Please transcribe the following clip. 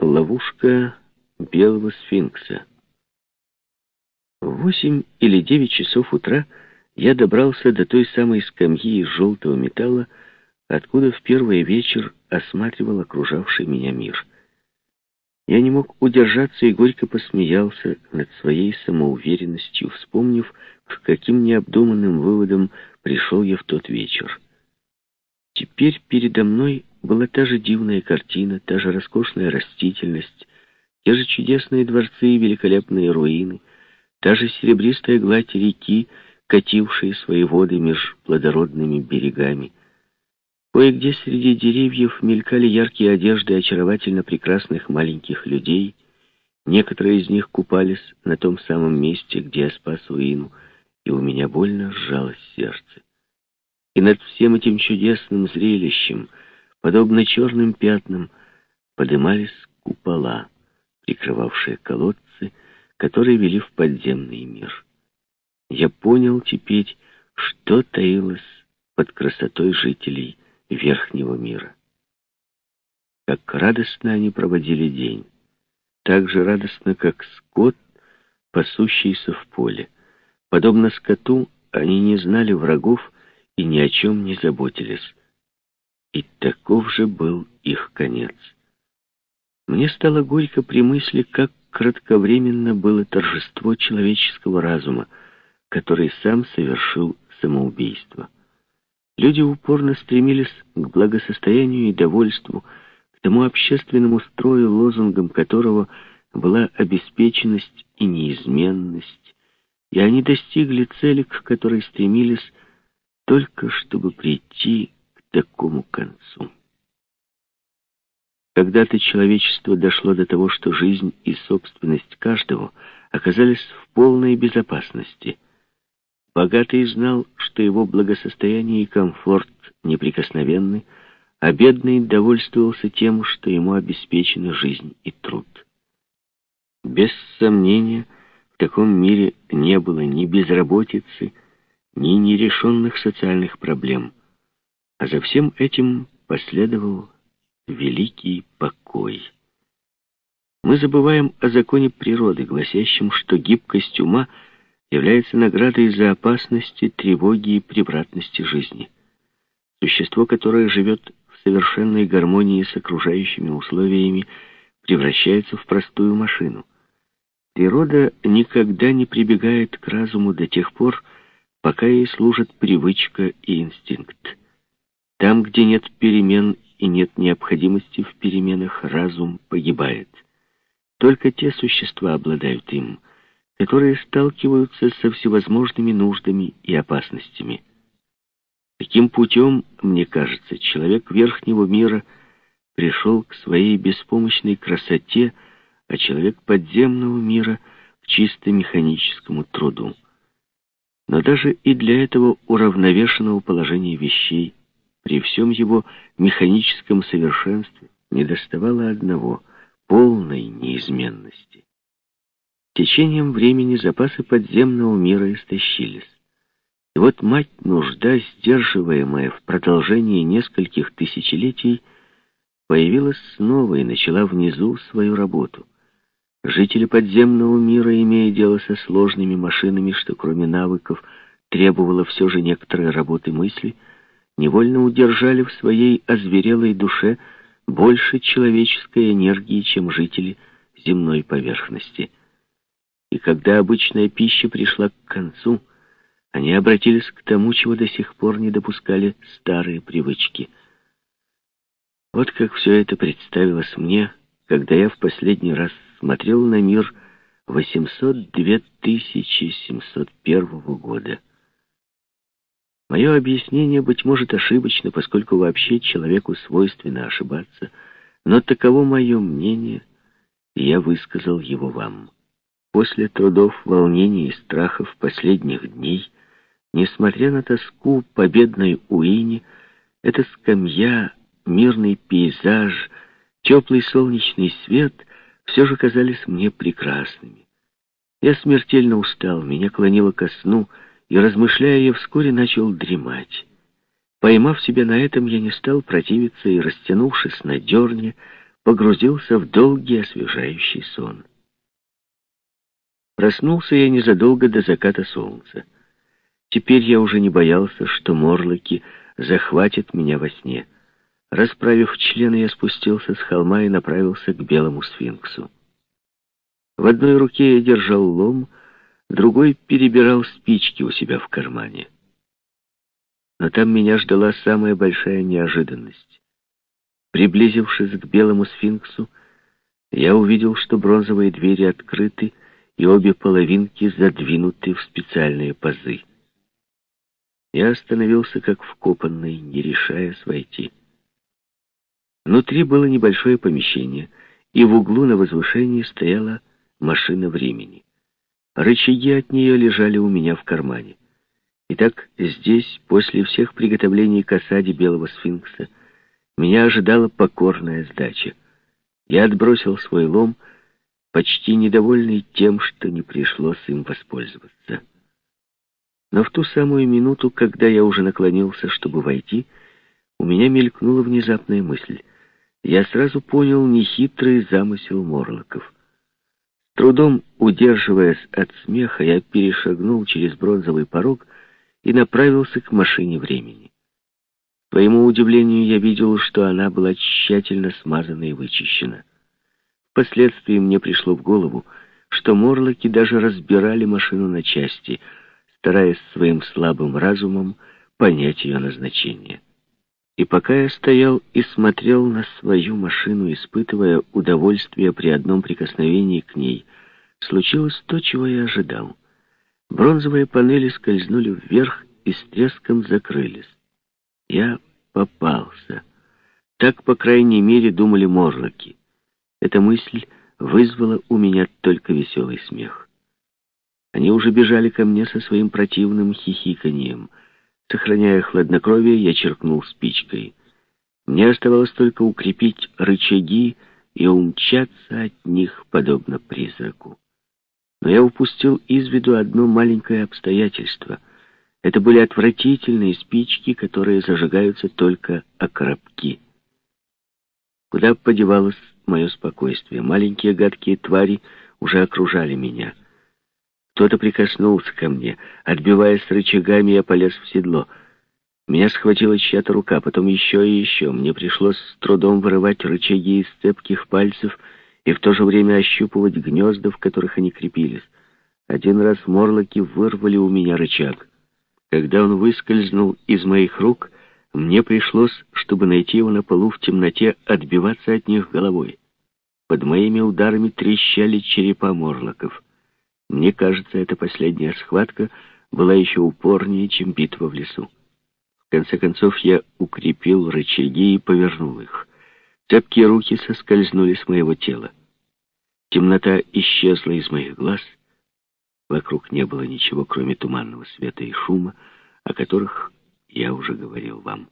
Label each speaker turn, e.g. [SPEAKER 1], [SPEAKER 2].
[SPEAKER 1] Ловушка белого сфинкса. В восемь или девять часов утра я добрался до той самой скамьи из желтого металла, откуда в первый вечер осматривал окружавший меня мир. Я не мог удержаться и горько посмеялся над своей самоуверенностью, вспомнив, к каким необдуманным выводам пришел я в тот вечер. Теперь передо мной была та же дивная картина, та же роскошная растительность, те же чудесные дворцы и великолепные руины, та же серебристая гладь реки, катившие свои воды меж плодородными берегами. Кое-где среди деревьев мелькали яркие одежды очаровательно прекрасных маленьких людей. Некоторые из них купались на том самом месте, где я спас Уину, и у меня больно сжалось сердце. И над всем этим чудесным зрелищем — Подобно черным пятнам подымались купола, прикрывавшие колодцы, которые вели в подземный мир. Я понял теперь, что таилось под красотой жителей верхнего мира. Как радостно они проводили день. Так же радостно, как скот, пасущийся в поле. Подобно скоту, они не знали врагов и ни о чем не заботились. И таков же был их конец. Мне стало горько при мысли, как кратковременно было торжество человеческого разума, который сам совершил самоубийство. Люди упорно стремились к благосостоянию и довольству, к тому общественному строю, лозунгом которого была обеспеченность и неизменность, и они достигли цели, к которой стремились, только чтобы прийти такому концу. Когда-то человечество дошло до того, что жизнь и собственность каждого оказались в полной безопасности. Богатый знал, что его благосостояние и комфорт неприкосновенны, а бедный довольствовался тем, что ему обеспечена жизнь и труд. Без сомнения, в таком мире не было ни безработицы, ни нерешенных социальных проблем – а за всем этим последовал великий покой. Мы забываем о законе природы, гласящем, что гибкость ума является наградой за опасности, тревоги и превратности жизни. Существо, которое живет в совершенной гармонии с окружающими условиями, превращается в простую машину. Природа никогда не прибегает к разуму до тех пор, пока ей служат привычка и инстинкт. Там, где нет перемен и нет необходимости в переменах, разум погибает. Только те существа обладают им, которые сталкиваются со всевозможными нуждами и опасностями. Таким путем, мне кажется, человек верхнего мира пришел к своей беспомощной красоте, а человек подземного мира — к чисто механическому труду. Но даже и для этого уравновешенного положения вещей при всем его механическом совершенстве недоставало одного — полной неизменности. Течением времени запасы подземного мира истощились. И вот мать-нужда, сдерживаемая в продолжении нескольких тысячелетий, появилась снова и начала внизу свою работу. Жители подземного мира, имея дело со сложными машинами, что кроме навыков требовало все же некоторой работы мысли, — невольно удержали в своей озверелой душе больше человеческой энергии, чем жители земной поверхности. И когда обычная пища пришла к концу, они обратились к тому, чего до сих пор не допускали старые привычки. Вот как все это представилось мне, когда я в последний раз смотрел на мир 802 701 года. Мое объяснение, быть может, ошибочно, поскольку вообще человеку свойственно ошибаться, но таково мое мнение, и я высказал его вам. После трудов, волнений и страхов последних дней, несмотря на тоску победной Уине, эта скамья, мирный пейзаж, теплый солнечный свет все же казались мне прекрасными. Я смертельно устал, меня клонило ко сну — и, размышляя, я вскоре начал дремать. Поймав себя на этом, я не стал противиться и, растянувшись на дерне, погрузился в долгий освежающий сон. Проснулся я незадолго до заката солнца. Теперь я уже не боялся, что морлоки захватят меня во сне. Расправив члены, я спустился с холма и направился к белому сфинксу. В одной руке я держал лом, другой перебирал спички у себя в кармане. Но там меня ждала самая большая неожиданность. Приблизившись к белому сфинксу, я увидел, что бронзовые двери открыты, и обе половинки задвинуты в специальные пазы. Я остановился как вкопанный, не решаясь войти. Внутри было небольшое помещение, и в углу на возвышении стояла машина времени. Рычаги от нее лежали у меня в кармане. Итак, здесь, после всех приготовлений к осаде Белого Сфинкса, меня ожидала покорная сдача. Я отбросил свой лом, почти недовольный тем, что не пришлось им воспользоваться. Но в ту самую минуту, когда я уже наклонился, чтобы войти, у меня мелькнула внезапная мысль. Я сразу понял нехитрый замысел Морлоков. Трудом удерживаясь от смеха, я перешагнул через бронзовый порог и направился к машине времени. К моему удивлению, я видел, что она была тщательно смазана и вычищена. Впоследствии мне пришло в голову, что Морлоки даже разбирали машину на части — стараясь своим слабым разумом понять ее назначение. И пока я стоял и смотрел на свою машину, испытывая удовольствие при одном прикосновении к ней, случилось то, чего я ожидал. Бронзовые панели скользнули вверх и с треском закрылись. Я попался. Так, по крайней мере, думали морлоки. Эта мысль вызвала у меня только веселый смех. Они уже бежали ко мне со своим противным хихиканьем. Сохраняя хладнокровие, я черкнул спичкой. Мне оставалось только укрепить рычаги и умчаться от них, подобно призраку. Но я упустил из виду одно маленькое обстоятельство. Это были отвратительные спички, которые зажигаются только о коробки. Куда подевалось мое спокойствие? Маленькие гадкие твари уже окружали меня — кто-то прикоснулся ко мне. Отбиваясь рычагами, я полез в седло. Меня схватила чья-то рука, потом еще и еще. Мне пришлось с трудом вырывать рычаги из цепких пальцев и в то же время ощупывать гнезда, в которых они крепились. Один раз морлоки вырвали у меня рычаг. Когда он выскользнул из моих рук, мне пришлось, чтобы найти его на полу в темноте, отбиваться от них головой. Под моими ударами трещали черепа морлоков. Мне кажется, эта последняя схватка была еще упорнее, чем битва в лесу. В конце концов, я укрепил рычаги и повернул их. Цепкие руки соскользнули с моего тела. Темнота исчезла из моих глаз. Вокруг не было ничего, кроме туманного света и шума, о которых я уже говорил вам.